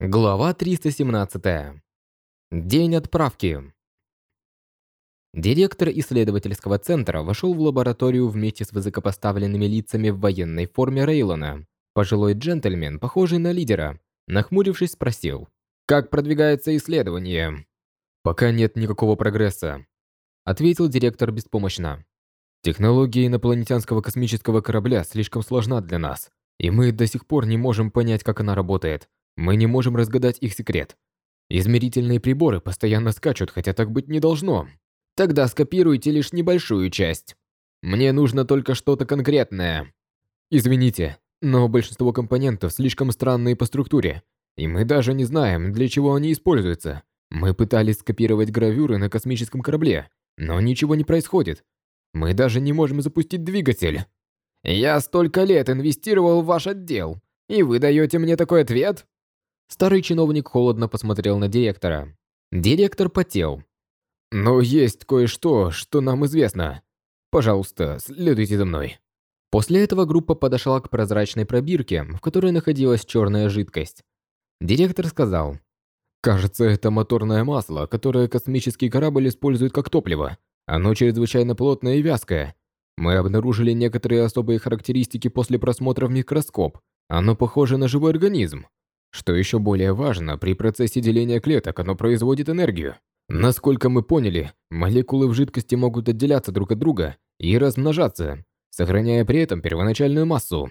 Глава 317. День отправки. Директор исследовательского центра вошел в лабораторию вместе с высокопоставленными лицами в военной форме Рейлона. Пожилой джентльмен, похожий на лидера, нахмурившись, спросил. «Как продвигается исследование?» «Пока нет никакого прогресса», — ответил директор беспомощно. «Технология инопланетянского космического корабля слишком сложна для нас, и мы до сих пор не можем понять, как она работает. Мы не можем разгадать их секрет. Измерительные приборы постоянно скачут, хотя так быть не должно. Тогда скопируйте лишь небольшую часть. Мне нужно только что-то конкретное. Извините, но большинство компонентов слишком странные по структуре, и мы даже не знаем, для чего они используются. Мы пытались скопировать гравюры на космическом корабле, но ничего не происходит. Мы даже не можем запустить двигатель. Я столько лет инвестировал в ваш отдел, и вы даете мне такой ответ? Старый чиновник холодно посмотрел на директора. Директор потел. «Но есть кое-что, что нам известно. Пожалуйста, следуйте за мной». После этого группа подошла к прозрачной пробирке, в которой находилась черная жидкость. Директор сказал, «Кажется, это моторное масло, которое космический корабль использует как топливо. Оно чрезвычайно плотное и вязкое. Мы обнаружили некоторые особые характеристики после просмотра в микроскоп. Оно похоже на живой организм. Что еще более важно, при процессе деления клеток оно производит энергию. Насколько мы поняли, молекулы в жидкости могут отделяться друг от друга и размножаться, сохраняя при этом первоначальную массу.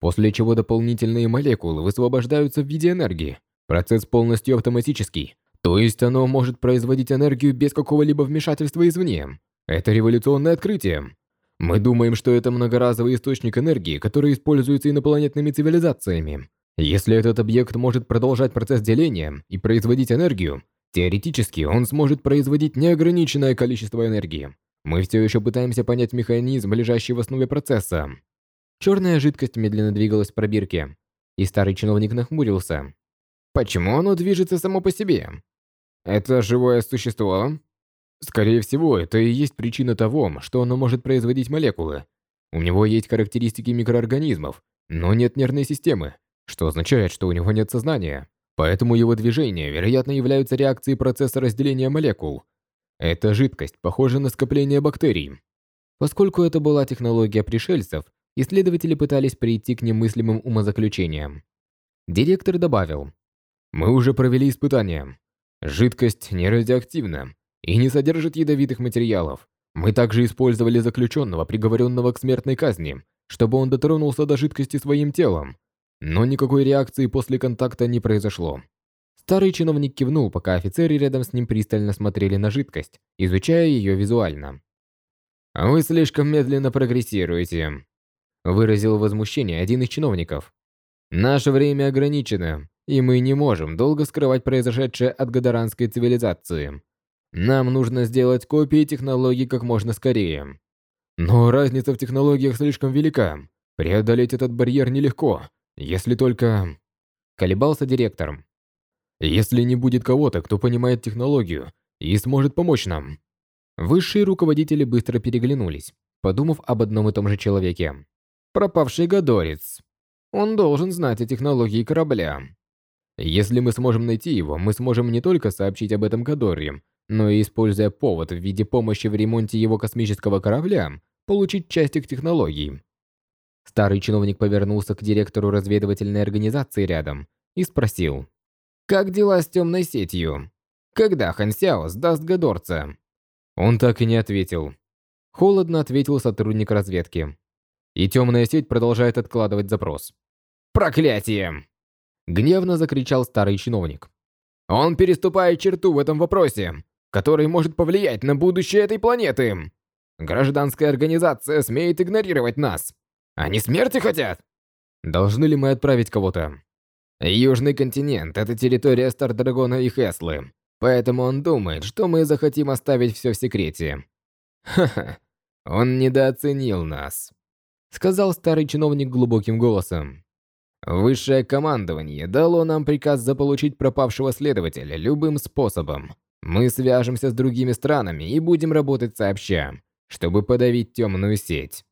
После чего дополнительные молекулы высвобождаются в виде энергии. Процесс полностью автоматический, то есть оно может производить энергию без какого-либо вмешательства извне. Это революционное открытие. Мы думаем, что это многоразовый источник энергии, который используется инопланетными цивилизациями. Если этот объект может продолжать процесс деления и производить энергию, теоретически он сможет производить неограниченное количество энергии. Мы все еще пытаемся понять механизм, лежащий в основе процесса. Черная жидкость медленно двигалась в пробирке, и старый чиновник нахмурился. Почему оно движется само по себе? Это живое существо? Скорее всего, это и есть причина того, что оно может производить молекулы. У него есть характеристики микроорганизмов, но нет нервной системы, что означает, что у него нет сознания. Поэтому его движения, вероятно, являются реакцией процесса разделения молекул. Эта жидкость похожа на скопление бактерий. Поскольку это была технология пришельцев, исследователи пытались прийти к немыслимым умозаключениям. Директор добавил, «Мы уже провели испытания. Жидкость не радиоактивна и не содержит ядовитых материалов. Мы также использовали заключенного, приговоренного к смертной казни, чтобы он дотронулся до жидкости своим телом, но никакой реакции после контакта не произошло. Старый чиновник кивнул, пока офицеры рядом с ним пристально смотрели на жидкость, изучая ее визуально. «Вы слишком медленно прогрессируете», – выразил возмущение один из чиновников. «Наше время ограничено, и мы не можем долго скрывать произошедшее от гадаранской цивилизации. Нам нужно сделать копии технологий как можно скорее». «Но разница в технологиях слишком велика. Преодолеть этот барьер нелегко, если только... Колебался директор. Если не будет кого-то, кто понимает технологию и сможет помочь нам. Высшие руководители быстро переглянулись, подумав об одном и том же человеке. Пропавший Гадорец. Он должен знать о технологии корабля. Если мы сможем найти его, мы сможем не только сообщить об этом Гадорье, но и, используя повод в виде помощи в ремонте его космического корабля, получить часть их технологий. Старый чиновник повернулся к директору разведывательной организации рядом и спросил. «Как дела с темной сетью? Когда Хан Сяо сдаст Гадорца?» Он так и не ответил. Холодно ответил сотрудник разведки. И темная сеть продолжает откладывать запрос. «Проклятие!» Гневно закричал старый чиновник. «Он переступает черту в этом вопросе, который может повлиять на будущее этой планеты. Гражданская организация смеет игнорировать нас. Они смерти хотят? Должны ли мы отправить кого-то? Южный континент — это территория Стардрагона и Хеслы. Поэтому он думает, что мы захотим оставить все в секрете. Ха-ха, он недооценил нас. Сказал старый чиновник глубоким голосом. Высшее командование дало нам приказ заполучить пропавшего следователя любым способом. Мы свяжемся с другими странами и будем работать сообща, чтобы подавить темную сеть.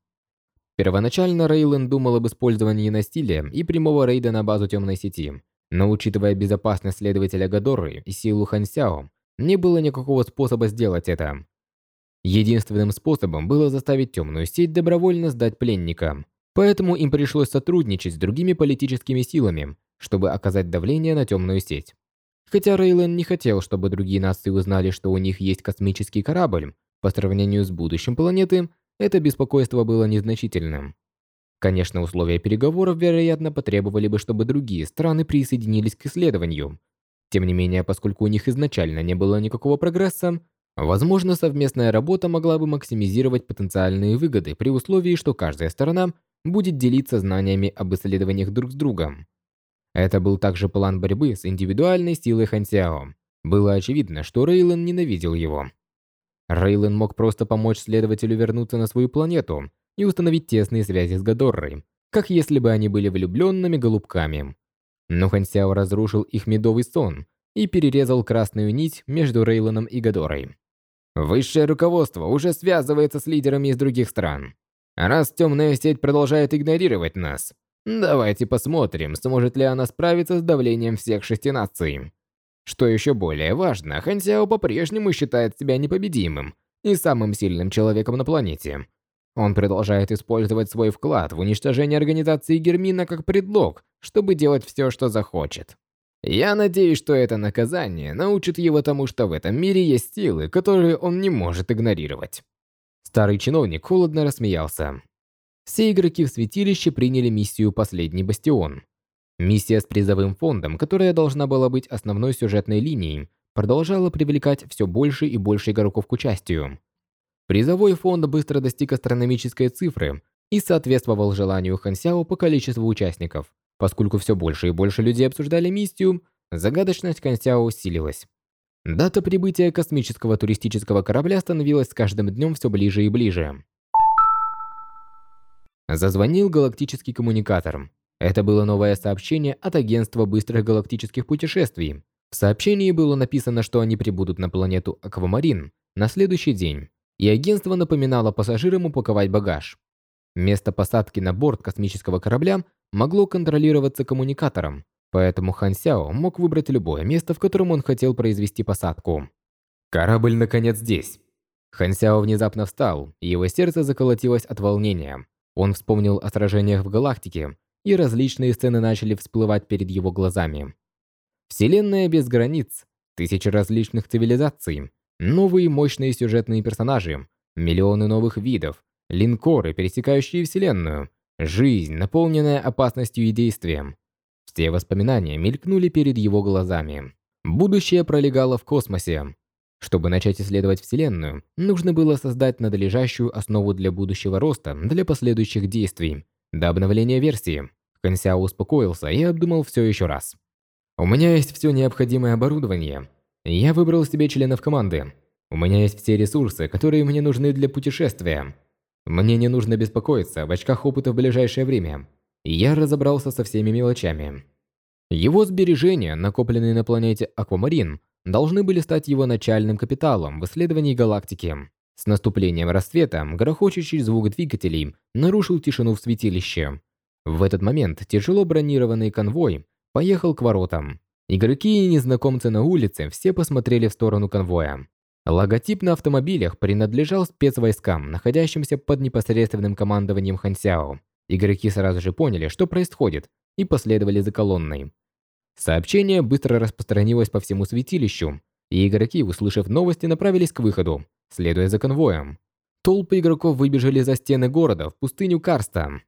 Первоначально Рейлен думал об использовании насилия и прямого рейда на базу темной сети, Но учитывая безопасность следователя Гадоры и силу Хан Сяо, не было никакого способа сделать это. Единственным способом было заставить темную сеть добровольно сдать пленника. Поэтому им пришлось сотрудничать с другими политическими силами, чтобы оказать давление на темную сеть. Хотя Рейлен не хотел, чтобы другие нации узнали, что у них есть космический корабль, по сравнению с будущим планеты, это беспокойство было незначительным. Конечно, условия переговоров, вероятно, потребовали бы, чтобы другие страны присоединились к исследованию. Тем не менее, поскольку у них изначально не было никакого прогресса, возможно, совместная работа могла бы максимизировать потенциальные выгоды при условии, что каждая сторона будет делиться знаниями об исследованиях друг с другом. Это был также план борьбы с индивидуальной силой Хансяо. Было очевидно, что Рейлен ненавидел его. Рейлен мог просто помочь следователю вернуться на свою планету и установить тесные связи с Гадоррой, как если бы они были влюбленными голубками. Но Хансяо разрушил их медовый сон и перерезал красную нить между Рейленом и Гадорой. Высшее руководство уже связывается с лидерами из других стран. Раз темная сеть продолжает игнорировать нас, давайте посмотрим, сможет ли она справиться с давлением всех шести наций. Что еще более важно, Хансяо по-прежнему считает себя непобедимым и самым сильным человеком на планете. Он продолжает использовать свой вклад в уничтожение организации Гермина как предлог, чтобы делать все, что захочет. Я надеюсь, что это наказание научит его тому, что в этом мире есть силы, которые он не может игнорировать. Старый чиновник холодно рассмеялся. Все игроки в святилище приняли миссию «Последний бастион». Миссия с призовым фондом, которая должна была быть основной сюжетной линией, продолжала привлекать все больше и больше игроков к участию. Призовой фонд быстро достиг астрономической цифры и соответствовал желанию Хансяо по количеству участников. Поскольку все больше и больше людей обсуждали миссию, загадочность Хансяо усилилась. Дата прибытия космического туристического корабля становилась с каждым днем все ближе и ближе. Зазвонил галактический коммуникатор. Это было новое сообщение от агентства быстрых галактических путешествий. В сообщении было написано, что они прибудут на планету Аквамарин на следующий день и агентство напоминало пассажирам упаковать багаж. Место посадки на борт космического корабля могло контролироваться коммуникатором, поэтому Хан Сяо мог выбрать любое место, в котором он хотел произвести посадку. Корабль наконец здесь. Хан Сяо внезапно встал, и его сердце заколотилось от волнения. Он вспомнил о сражениях в галактике, и различные сцены начали всплывать перед его глазами. Вселенная без границ, тысячи различных цивилизаций, Новые мощные сюжетные персонажи, миллионы новых видов, линкоры, пересекающие Вселенную, жизнь, наполненная опасностью и действием. Все воспоминания мелькнули перед его глазами. Будущее пролегало в космосе. Чтобы начать исследовать Вселенную, нужно было создать надлежащую основу для будущего роста для последующих действий, до обновления версии. Хансяо успокоился и обдумал все еще раз. «У меня есть все необходимое оборудование. Я выбрал себе членов команды. У меня есть все ресурсы, которые мне нужны для путешествия. Мне не нужно беспокоиться об очках опыта в ближайшее время. Я разобрался со всеми мелочами. Его сбережения, накопленные на планете Аквамарин, должны были стать его начальным капиталом в исследовании галактики. С наступлением рассвета грохочущий звук двигателей нарушил тишину в святилище. В этот момент тяжело бронированный конвой поехал к воротам. Игроки и незнакомцы на улице все посмотрели в сторону конвоя. Логотип на автомобилях принадлежал спецвойскам, находящимся под непосредственным командованием Хансяо. Игроки сразу же поняли, что происходит, и последовали за колонной. Сообщение быстро распространилось по всему святилищу, и игроки, услышав новости, направились к выходу, следуя за конвоем. Толпы игроков выбежали за стены города в пустыню Карста.